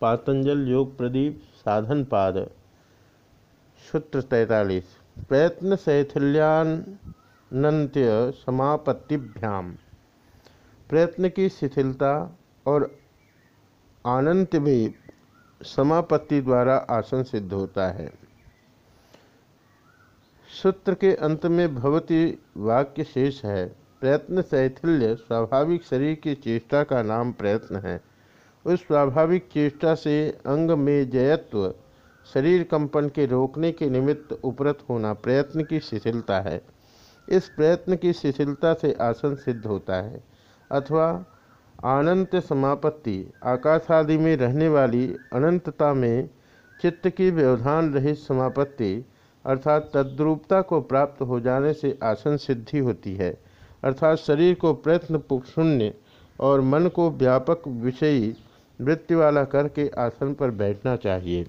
पातंजल योग प्रदीप साधन पाद। सूत्र तैतालीस। प्रयत्न शैथिल्यान्त्य समापत्तिभ्याम। प्रयत्न की शिथिलता और आनंत भी समापत्ति द्वारा आसन सिद्ध होता है। सूत्र के अंत में भवती वाक्य शेष है। प्रयत्न शैथिल्य स्वाभाविक शरीर की चेष्टा का नाम प्रयत्न है। उस स्वाभाविक चेष्टा से अंग में जयत्व, शरीर कंपन के रोकने के निमित्त उपरत होना प्रयत्न की शिथिलता है। इस प्रयत्न की शिथिलता से आसन सिद्ध होता है, अथवा अनंत समापत्ति आकाश आदि में रहने वाली अनंतता में चित्त की व्यवधान रहित समापत्ति, अर्थात तद्रूपता को प्राप्त हो जाने से आसन सिद्धि होती है, अर्थात शरीर को प्रयत्न शून्य और मन को व्यापक विषयी वृत्ति वाला करके आसन पर बैठना चाहिए।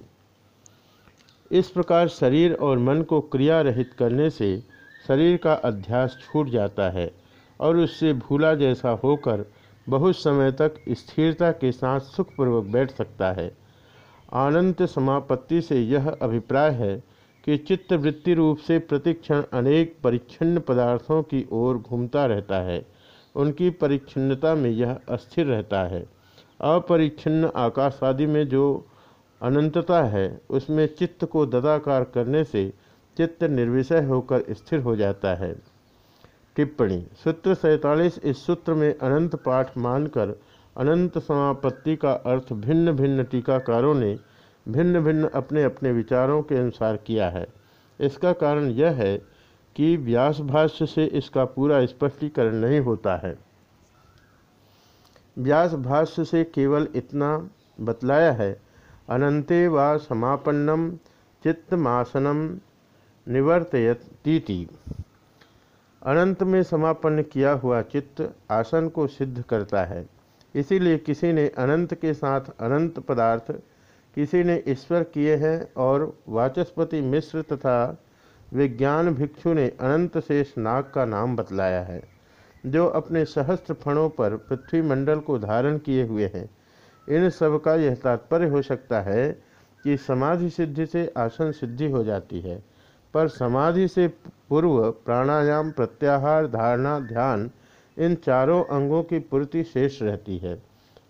इस प्रकार शरीर और मन को क्रिया रहित करने से शरीर का अध्यास छूट जाता है और उससे भूला जैसा होकर बहुत समय तक स्थिरता के साथ सुखपूर्वक बैठ सकता है। आनंद समापत्ति से यह अभिप्राय है कि चित्त वृत्ति रूप से प्रतिक्षण अनेक परिच्छिन्न पदार्थों की ओर घूमता रहता है। उनकी परिच्छिन्नता में यह अस्थिर रहता है। अपरिच्छिन्न आकाश आदि में जो अनंतता है, उसमें चित्त को ददाकार करने से चित्त निर्विषय होकर स्थिर हो जाता है। टिप्पणी, सूत्र सैतालीस इस सूत्र में अनंत पाठ मानकर अनंत समापत्ति का अर्थ भिन्न भिन्न टीकाकारों ने भिन्न भिन्न अपने अपने विचारों के अनुसार किया है। इसका कारण यह है कि व्यास भाष्य से इसका पूरा स्पष्टीकरण नहीं होता है। व्यास भाष्य से केवल इतना बतलाया है। अनंते व समापन्नम चित्तमासनम निवर्तयती अनंत में समापन्न किया हुआ चित्त आसन को सिद्ध करता है। इसीलिए किसी ने अनंत के साथ अनंत पदार्थ, किसी ने ईश्वर किए हैं और वाचस्पति मिश्र तथा विज्ञान भिक्षु ने अनंत शेष नाग का नाम बतलाया है। जो अपने सहस्त्र फणों पर पृथ्वी मंडल को धारण किए हुए हैं। इन सब का यह तात्पर्य हो सकता है कि समाधि सिद्धि से आसन सिद्धि हो जाती है, पर समाधि से पूर्व प्राणायाम, प्रत्याहार, धारणा, ध्यान, इन चारों अंगों की पूर्ति शेष रहती है।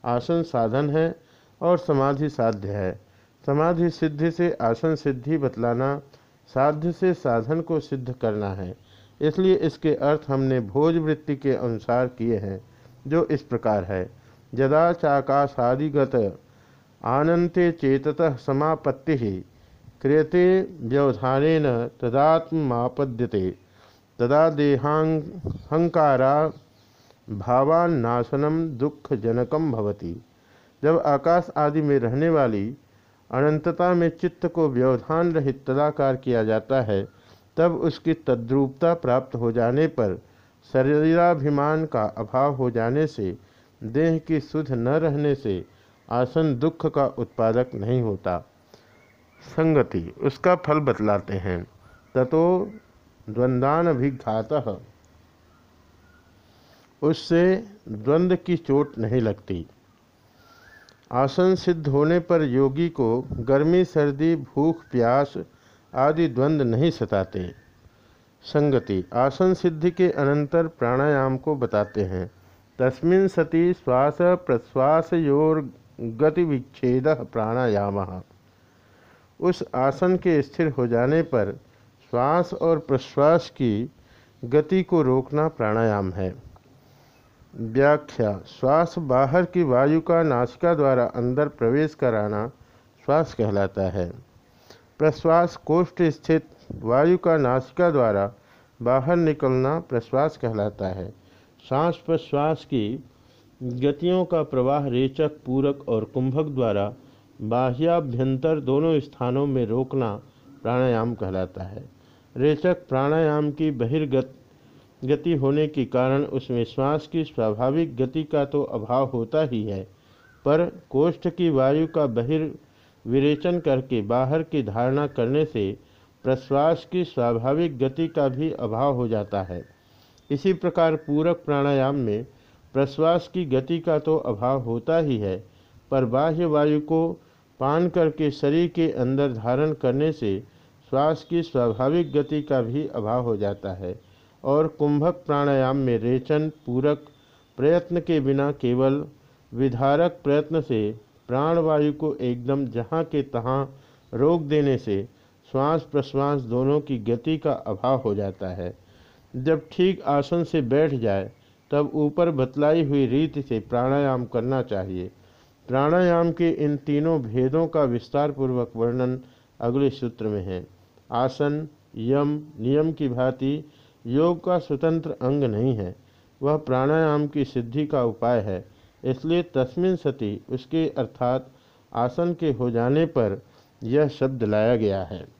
आसन साधन है और समाधि साध्य है। समाधि सिद्धि से आसन सिद्धि बतलाना, साध्य से साधन को सिद्ध करना है। इसलिए इसके अर्थ हमने भोजवृत्ति के अनुसार किए हैं, जो इस प्रकार है। यदा चाकाशादिगत आनंते चेततः समापत्ति क्रियते व्यवधान तदात्मापद्यते। तदा देहांकारा भावान्नाशनम दुख जनकम भवति। जब आकाश आदि में रहने वाली अनंतता में चित्त को व्यवधान रहित तदाकार किया जाता है तब उसकी तद्रूपता प्राप्त हो जाने पर शरीराभिमान का अभाव हो जाने से, देह की सुध न रहने से आसन दुख का उत्पादक नहीं होता। संगति, उसका फल बतलाते हैं। ततो द्वंदान भी घात उससे द्वंद्व की चोट नहीं लगती। आसन सिद्ध होने पर योगी को गर्मी, सर्दी, भूख, प्यास आदि द्वंद्व नहीं सताते। संगति, आसन सिद्धि के अनंतर प्राणायाम को बताते हैं। तस्मिन सति श्वास प्रश्वास योर गति विच्छेद प्राणायाम। उस आसन के स्थिर हो जाने पर श्वास और प्रश्वास की गति को रोकना प्राणायाम है। व्याख्या, श्वास बाहर की वायु का नासिका द्वारा अंदर प्रवेश कराना श्वास कहलाता है। प्रश्वास कोष्ठ स्थित वायु का नासिका द्वारा बाहर निकलना प्रश्वास कहलाता है। सांस प्रश्वास की गतियों का प्रवाह रेचक, पूरक और कुंभक द्वारा बाह्याभ्यंतर दोनों स्थानों में रोकना प्राणायाम कहलाता है। रेचक प्राणायाम की बहिर्गत गति होने के कारण उसमें श्वास की स्वाभाविक गति का तो अभाव होता ही है, पर कोष्ठ की वायु का बहिर् विरेचन करके बाहर की धारणा करने से प्रश्वास की स्वाभाविक गति का भी अभाव हो जाता है। इसी प्रकार पूरक प्राणायाम में प्रश्वास की गति का तो अभाव होता ही है, पर बाह्य वायु को पान करके शरीर के अंदर धारण करने से श्वास की स्वाभाविक गति का भी अभाव हो जाता है और कुंभक प्राणायाम में रेचन, पूरक प्रयत्न के बिना केवल विधारक प्रयत्न से प्राणवायु को एकदम जहाँ के तहाँ रोक देने से श्वास प्रश्वास दोनों की गति का अभाव हो जाता है। जब ठीक आसन से बैठ जाए, तब ऊपर बतलाई हुई रीति से प्राणायाम करना चाहिए। प्राणायाम के इन तीनों भेदों का विस्तार पूर्वक वर्णन अगले सूत्र में है। आसन, यम, नियम की भांति योग का स्वतंत्र अंग नहीं है। वह प्राणायाम की सिद्धि का उपाय है। इसलिए तस्मिन सती उसके अर्थात आसन के हो जाने पर यह शब्द लाया गया है।